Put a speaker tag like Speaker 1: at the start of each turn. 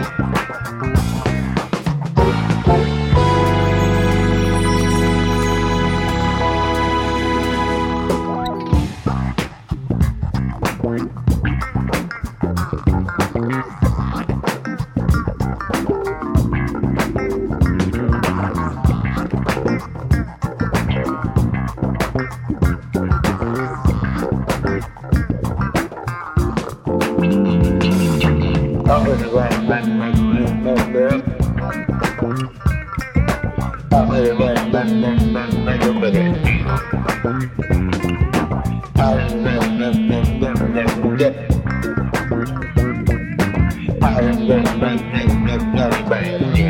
Speaker 1: Bye. Bang.